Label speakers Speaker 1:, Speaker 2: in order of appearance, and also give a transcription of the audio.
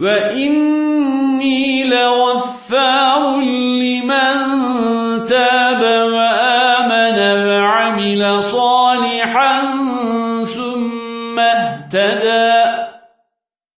Speaker 1: وإني لغفار لمن تاب وآمن وعمل صالحا ثم اهتدى